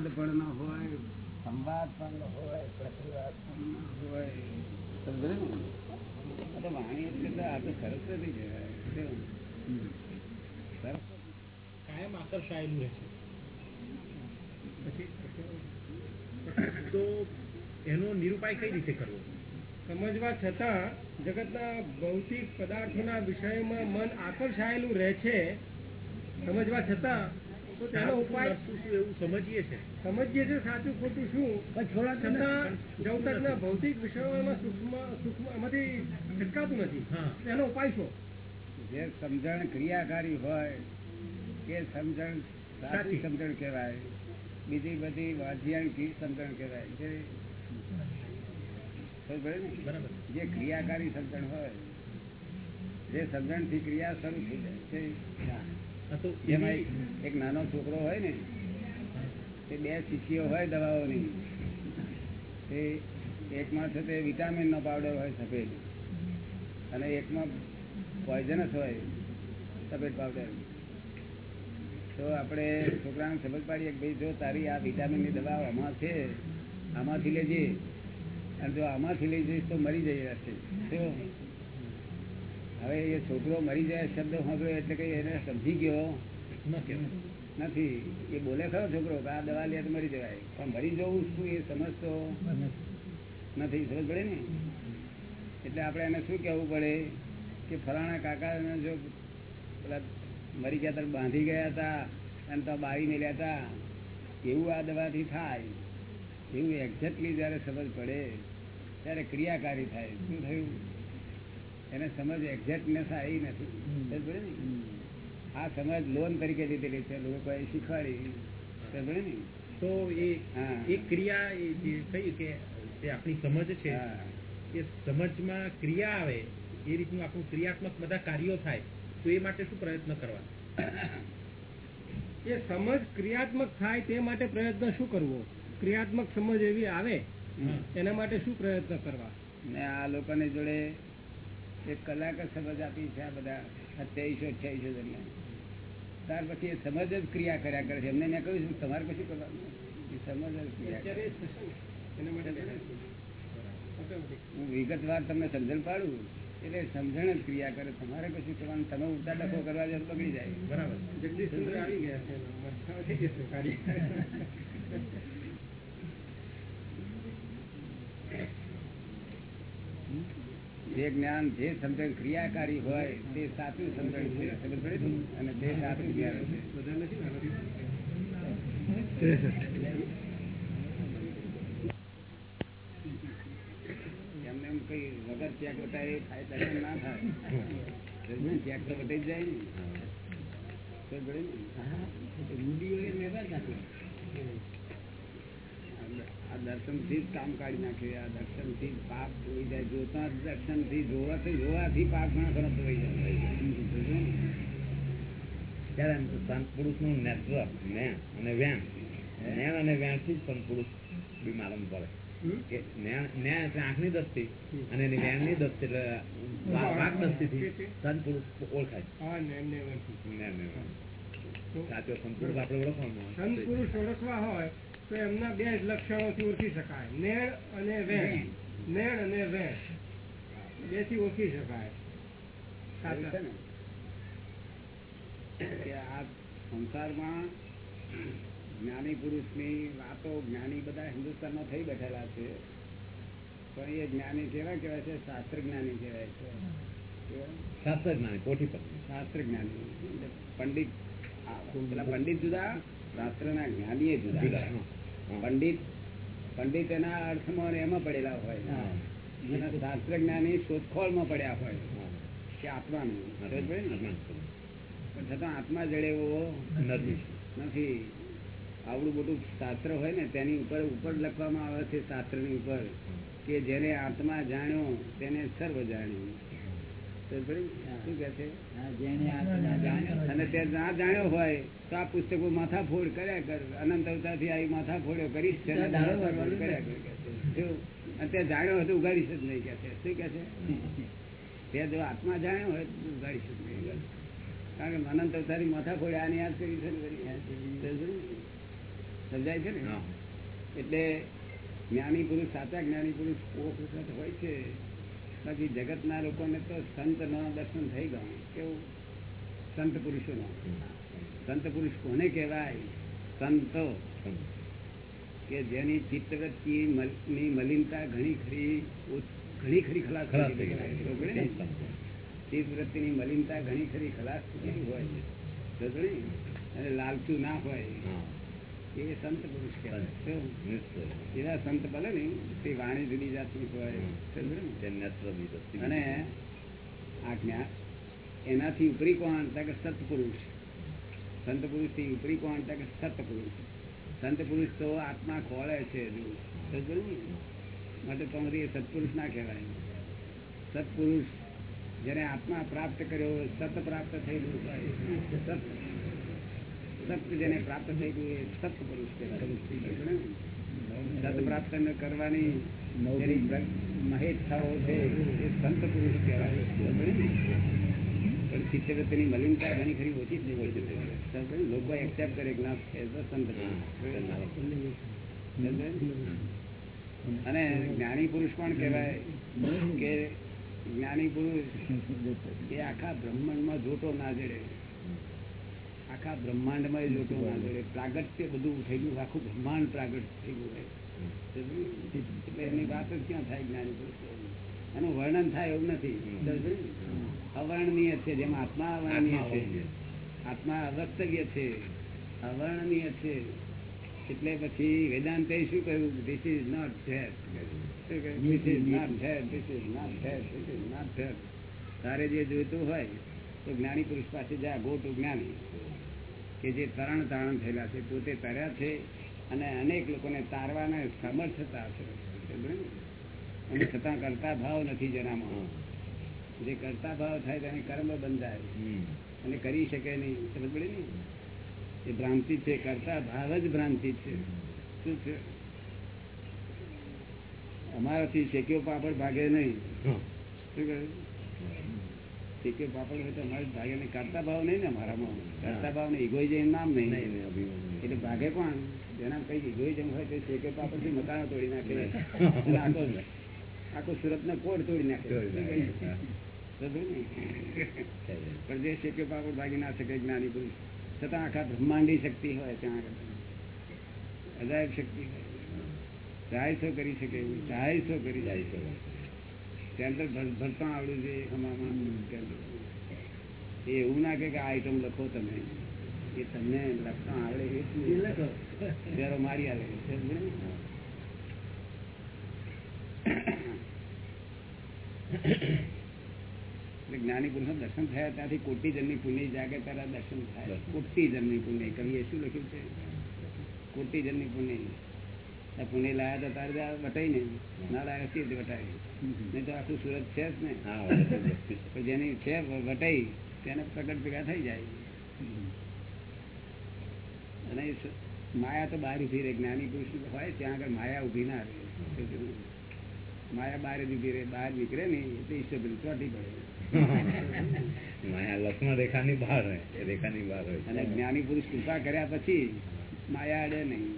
વાદ પણ ન હોય સંવાદ પણ હોય પ્રતિવાદ પણ ન હોય. તો વાણી એટલે તો આ તો સરસ્વતી કહેવાય કાયમ આકર્ષાયેલું રહે છે. તો એનો નિરૂપાય કઈ રીતે કરવો? સમજવા છતાં જગતના ભૌતિક પદાર્થોના વિષયમાં મન આકર્ષાયેલું રહે છે. સમજવા છતાં તો તેનો ઉપાય શું શું એવું સમજીએ છે? સમજીએ છે સાચું ખોટું શું? છતાં જવતકના ભૌતિક વિષયોમાં સૂક્ષ્મ સૂક્ષ્મ એમાંથી છટકાતું નથી. હા. ઉપાય શું? જે સમજણ ક્રિયાકારી હોય કે સમજણ સાચી. સમજણ કહેવાય. બીજી બધી વાજિયાણ સમજણ કહેવાય? બરાબર. જે ક્રિયાકારી સમજણ હોય જે સમજણથી ક્રિયા શરૂ થઈ જાય છે એવી- એક- નાનો છોકરો હોય ને તે બે શીશીઓ હોય દવાઓની. તે એકમાં છે તે વિટામિનનો પાવડર હોય સફેદ. અને એકમાં પોઈઝનસ હોય સફેદ પાવડર તો આપણે છોકરાને સમજ પાડીએ કે ભાઈ જો તારી આ વિટામિનની દવા આમાં છે આમાંથી લેજે. અને જો આમાંથી લઈ જઈશ તો મરી જઈ રહેશે? હવે એ છોકરો મરી જાય શબ્દ સાંભળ્યો એટલે કઈ એને સમજી ગયો? નથી. એ બોલે ખરો છોકરો કે આ દવા લે તો મરી જવાય. પણ મરી જવું શું એ સમજતો? નથી. સમજ પડે ને? એટલે આપણે એને શું કહેવું પડે કે ફલાણા કાકા જો પેલા મરી ગયા ત્યારે બાંધી ગયા હતા અને તો બાળી મેળ્યા હતા. એવું આ દવાથી થાય. એવું એક્ઝેક્ટલી જ્યારે સમજ પડે ત્યારે ક્રિયાકારી થાય. શું થયું? એને સમજ એક્ઝેક્ટનેસ આવી નથી. આ સમજ લોન તરીકે લીધેલી છે લોકોએ શીખવાડી. સમજ ને? તો એ એ ક્રિયા એ જે કહી કે જે આપણી સમજ છે એ સમજમાં ક્રિયા આવે એ રીતનું આપણું ક્રિયાત્મક બધા કાર્યો થાય તો એ માટે શું પ્રયત્ન કરવા એ સમજ ક્રિયાત્મક થાય તે માટે પ્રયત્ન શું કરવો? ક્રિયાત્મક સમજ એવી આવે એના માટે શું પ્રયત્ન કરવા? ને આ લોકોને જોડે એક કલાક જ સમજ આપી છે આ બધા અઠ્યાવીસો અઠ્યાવીસો દરમિયાન. ત્યાર પછી એ સમજ જ ક્રિયા કર્યા કરે છે. એમને મેં કહ્યું છું તમારે કશું કરવાનું એ સમજ જ ક્રિયા એ. હું વિગતવાર તમને સમજણ પાડું એટલે સમજણ જ ક્રિયા કરે. તમારે કશું કરવાનું તમે ઉલટા ડખો કરવા જાય તો બગડી જાય. બરાબર. જગદીશ આવી ગયા છે એના. મરચાં થઈ જશે કાર્ય. જે જ્ઞાન જે સમજણ ક્રિયાકારી હોય તે સાચું સમજણ છે. પડી અને તે સાચું જ્ઞાન છે? એમને એમ કઈ વગર ચેક બતાવે એ થાય ના થાય. ચેક તો બતાવી જ જાય ને. પડી દર્શનથી જ કામ કાઢી નાખે આ દર્શનથી પાપ ધોઈ જાય. જોતા દર્શનથી જોવાથી જોવાથી પાપ ઘણા ખરાબ ધોઈ જાય. ત્યારે એમ તો સંત પુરુષનું નેટવર્ક જ્ઞાન અને વ્યાન જ્ઞાન અને થી જ સંત પુરુષ બી માલમ પડે. કે એટલે આંખની અને એની એટલે સંત પુરુષ ઓળખાય. હા ને એમને એમ. જ્ઞાન ને વ્યાન. સાચો સંત પુરુષ આપણે ઓળખવાનો સંત પુરુષ ઓળખવા હોય તો એમના બે જ લક્ષણોથી ઓળખી શકાય. નેણ અને વેણ. નેણ અને વેણ. બેથી ઓળખી શકાય. આ સંસારમાં જ્ઞાની પુરુષની વાતો જ્ઞાની બધા હિન્દુસ્તાનમાં થઈ બેઠેલા છે. પણ એ જ્ઞાની કેવા કહેવાય છે? શાસ્ત્ર જ્ઞાની કહેવાય છે. શાસ્ત્ર જ્ઞાની કોઠી પર શાસ્ત્ર જ્ઞાની પંડિત પેલા પંડિત જુદા શાસ્ત્રના જ્ઞાની જુદા. પંડિત પંડિત એના અર્થમાં એમાં પડેલા હોય. શાસ્ત્ર જ્ઞાની શોધખોળમાં પડ્યા હોય. કે આત્માનું. પણ છતાં આત્મા જડે એવો નથી. આવડું મોટું શાસ્ત્ર હોય ને તેની ઉપર ઉપર લખવામાં આવે છે શાસ્ત્રની ઉપર કે જેને આત્મા જાણ્યો તેને સર્વ જાણ્યું. અને તે ના જાણ્યો હોય તો આ પુસ્તકો માથાફોડ કર્યા કર. અનંત અવતારથી આવી માથાફોડ્યો કરીશ છે? અને તે જાણ્યો હોય તો ઉગાડીશ જ નહીં કે છે. શું કે છે? તે જો આત્મા જાણ્યો હોય તો ઉગાડીશ જ નહીં કારણ કે અનંત અવતારી માથાફોડ આની યાદ કરી છે ને કરી. સમજાય છે ને? એટલે જ્ઞાની પુરુષ સાચા જ્ઞાની પુરુષ કોક હોય છે. બાકી જગતના લોકોને તો સંત નો દર્શન થઈ ગયું કેવું? સંત પુરુષો સંત પુરુષ કોને કહેવાય? સંતો. કે જેની ચિત્તવૃત્તિ ની મલિનતા ઘણી ખરી ઘણી ખરી ખલાસ? ચિત્તવૃત્તિની મલિનતા ઘણી ખરી ખલાસ હોય. અને લાલચું ના હોય. એ સંત પુરુષ કહેવાય. એવા સંત ભલે ને તે વાણી જુદી જાતની હોય. અને આજ્ઞા એનાથી ઉપરી કોણ? કે સત્પુરુષ. સંત પુરુષથી ઉપરી કોણ? તો કે સત્પુરુષ. સંત પુરુષ તો આત્મા ખોળે છે? માટે તમારી એ સત્પુરુષ ના કહેવાય. સત્પુરુષ જેને આત્મા પ્રાપ્ત કર્યો સત પ્રાપ્ત થયેલું સત સત જેને પ્રાપ્ત થઈ ગયું એ કહેવાય સમજ્યો સત પ્રાપ્ત કરવાની મહેચ્છાઓ છે, એ સંત પુરુષ કહેવાય? પણ ચિત્તવૃત્તિની મલિનતા ઘણી ખરી ઓછી થઈ હોય છે. લોકો એક્સેપ્ટ કરે કે એઝ અ સંત પુરુષ. અને જ્ઞાની પુરુષ પણ કહેવાય? કે જ્ઞાની પુરુષ એ આખા બ્રહ્માંડમાં જોતો ના જડે. આખા બ્રહ્માંડમાં એ જોટો ના જડે પ્રાગટ્ય બધું થઈ ગયું આખું બ્રહ્માંડ પ્રાગટ થઈ ગયું એટલે એની વાત જ ક્યાં થાય જ્ઞાની પુરુષ એનું વર્ણન થાય એવું નથી. અવર્ણનીય છે જેમ આત્મા અવર્ણનીય છે. આત્મા અવસ્તવ્ય છે. અવર્ણનીય છે. એટલે પછી વેદાંતે શું કહ્યું? This is not that this is not that this is not that this is not that તારે જે જોઈતું હોય તો જ્ઞાની પુરુષ પાસે જા ગો ટુ જ્ઞાની. કે જે તરણ તારણ થયેલા છે પોતે તર્યા છે અને અનેક લોકોને તારવાના સમર્થતા? અને છતાં કરતા ભાવ નથી જેનામાં જે કરતા ભાવ થાય તેને કર્મ બંધાય. અને કરી શકે નહીં. સમજ પડે ને? એ ભ્રાંતિ છે કરતા ભાવ જ ભ્રાંતિ છે. શું છે? અમારાથી શેક્યો પાપડ ભાગે નહીં. શું કહ્યું? શેક્યો પાપડ હોય તો અમારે ભાગે કરતા ભાવ નહીં ને અમારામાં કરતા ભાવ ને ઇગોઇઝમ નામ નહીં. નહીં, નહીં, અભિમાન નહીં. એટલે ભાગે કોણ જેના કઈ ઇગોઇઝમ હોય તો શેક્યો પાપડ મકાનો તોડી નાખે. આખો આખો સુરત કોડ તોડી નાખે. તોડી નાખે. હા. સમજ્યું ને? છે. પણ જે શેક્યો પાપડ ભાગી ના શકે જ્ઞાની પુરુષ. છતાં આખા બ્રહ્માંડી શક્તિ હોય ત્યાં આગળ. અજાયબ શક્તિ હોય. ચાહીસો કરી શકે એવું ચાહીસો કરી જાય જાય ભર- ભરતા આવડ્યું છે હમામાં એ એવું ના કે આ આઈટમ લખો તમે. એ તમને લખતા આવડે એ લખો. જરો મારી? એટલે જ્ઞાની પુરુષ દર્શન થયા ત્યાંથી કોટી જન્મી પુણ્ય જાગે તારા દર્શન થાય. કોટી જન્મી પુણ્ય કવિએ શું લખ્યું છે? કોટી જન્મી પુણ્ય. આ પુણ્ય લાયા તો તારે વટાઈ ને ના લાયા સી વટાવી? નહીં તો આખું સુરત છે જ ને. પણ જેની છે વટાઈ તેને પ્રગટ ભેગા થઈ જાય. અને માયા તો બહાર ઊભી રહે. જ્ઞાની પુરુષ હોય ત્યાં આગળ માયા ઊભી ના રહે. માયા બહાર જ ઊભી રહે. બહાર નીકળે ને એટલે ઈશ્વર ચોટી પડે. માયા લક્ષ્મણ રેખાની બહાર હોય એ રેખાની બહાર હોય. અને જ્ઞાની પુરુષ કૃપા કર્યા પછી માયા અડે નહીં.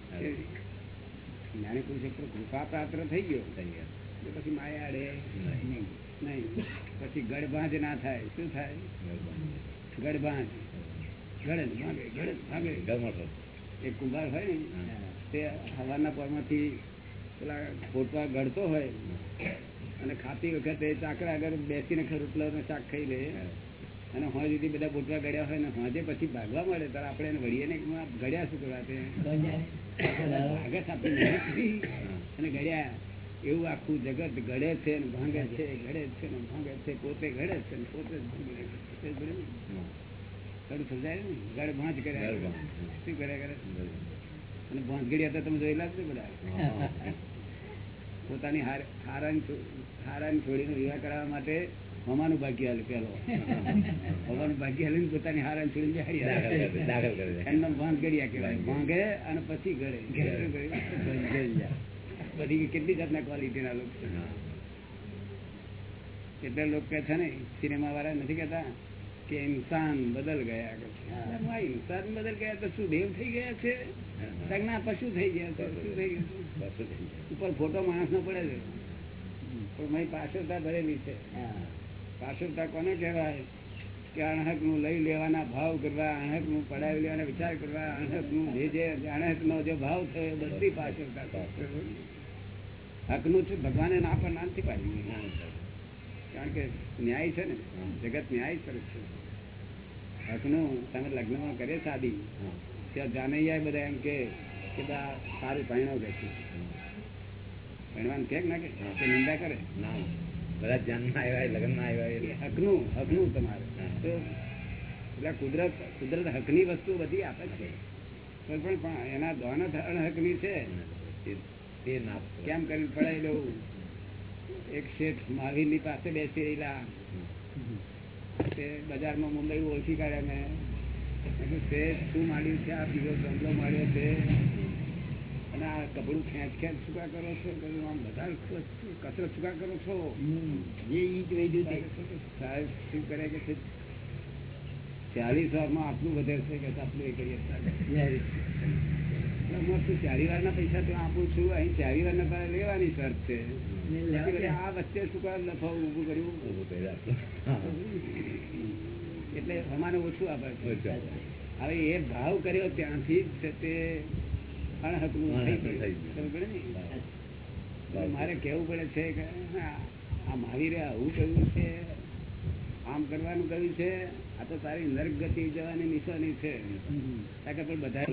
જ્ઞાની પુરુષ એક કૃપા પાત્ર થઈ ગયો. થઈ ગયા. પછી માયા અડે નહીં. નહીં. પછી ગડબાંજ ના થાય શું થાય? મહેરબાની. ગડબાંજ ગળે ને ભાગે ગળે ને એક કુંભાર હોય ને. તે હવાના પરમાં પેલા ખોટવા ગળતો હોય અને ખાતી વખતે ચાકરા આગળ બેસીને રોટલો શાક ખાઈ લે. અને હોય સુધી બધા ગોટવા ગળ્યા હોય ને હોજે પછી ભાગવા મળે ત્યારે આપણે એને વળીએ ને ગળ્યા શું કરવા તે? આપણી કરી અને ગળ્યા. એવું આખું જગત ગળે છે ને ભાંગે છે ગળે છે ને ભાંગે છે પોતે ગળે છે ને પોતે. થોડું સમજાય ને? ગળ ભાંજ કર્યા કરે. શું કર્યા કરે? અને ભાંજગડિયા તો તમે જોયેલા જ ને બધા? પોતાની હાર- હારાની હારાની છોડીનો વિવાહ કરાવવા માટે હમાનું ભાગ્ય હાલ પેલો હવાનું ભાગ્ય હાલીને પોતાની હારાની છોડી. એમનો ભાંગ ગળ્યા કહેવાય. ભાંગે અને પછી ગળે બધી કેટલી જાતના ક્વોલિટી ના લોકો કેટલા લોકો કે છે ને સિનેમા વાળા નથી કેતા કે ઇન્સાન બદલ ગયા કે ઇન્સાન બદલ ગયા તો શું દેવ થઈ ગયા છે? ના પશુ થઈ ગયા છે. શું થઈ ગયું. ઉપર ફોટો માણસ નો પડે છે. પણ મારી પાછળતા ભરેલી છે. હા. પાછળતા કોને કહેવાય? કે અણહકનું લઈ લેવાના ભાવ કરવા અણહકનું પડાવી લેવાના વિચાર કરવા અણહકનું જે જે અણહક નો જે ભાવ થયો એ બધી પાછળતા હકનું ભગવાને ના પણ ના નથી પાડી ના, ના. કારણ કે ન્યાય છે ને જગત ન્યાય સ્વરૂપ છે. હકનું તમે લગ્નમાં કરે શાદી. ત્યાં જાનૈયા બધા એમ કે બધા સારું પરિણામ કે છે? પરિણામ કે ના કે નિંદા કરે? ના. બધા ધ્યાનમાં આવ્યા લગ્નમાં આવ્યા એટલે હકનું હકનું તમારે. એટલે કુદરત કુદરત હકની વસ્તુ બધી આપે છે. તો પણ પણ એના દોન હકની છે તે- ના કેમ કરી પડાવી લેવું એક શેઠ મહાવીરની પાસે બેસી રહેલા. તે બજારમાં મુંબઈ ઓળખી કાઢ્યા મેં. શેઠ શું માંડ્યું છે? આ બીજો ગમલો માર્યો છે. કપડું ખેંચ ખેંચ શું કરો છો આમ બધા કચરો શું કરો છો? જે ઈ જ વૈદ્યુત તે. સાહેબ શું કરે કે ચાલીસ વારમાં આટલું વધારશે કે આટલું એ કરીએ સાહેબ. ચારી વાર ના પૈસા તો આપું છું અહીં ચારી વાર ના લેવાની શરત છે. આ વચ્ચે શું કાર નફો ઊભું કર્યું. એટલે અમારે ઓછું આપે છે. હવે એ ભાવ કર્યો ત્યાંથી જ છે તે. મારે કેવું પડે છે કે આ મારી મહાવીરે આવું કહ્યું છે. આમ કરવાનું કહ્યું છે. આ તો તારી નર્ક ગતિ જવાની નિશાની છે. બધા